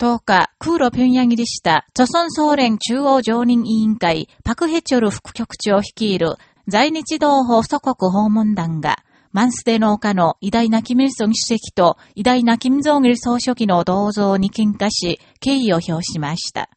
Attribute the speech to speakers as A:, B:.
A: 10日、空路平壌入りした、著村総連中央常任委員会、パクヘチョル副局長率いる、在日同胞祖国訪問団が、マンスデ農家の偉大なキム・イルソン主席と偉大なキム・ジョン・イル総書記の銅像に喧嘩し、敬意を表しました。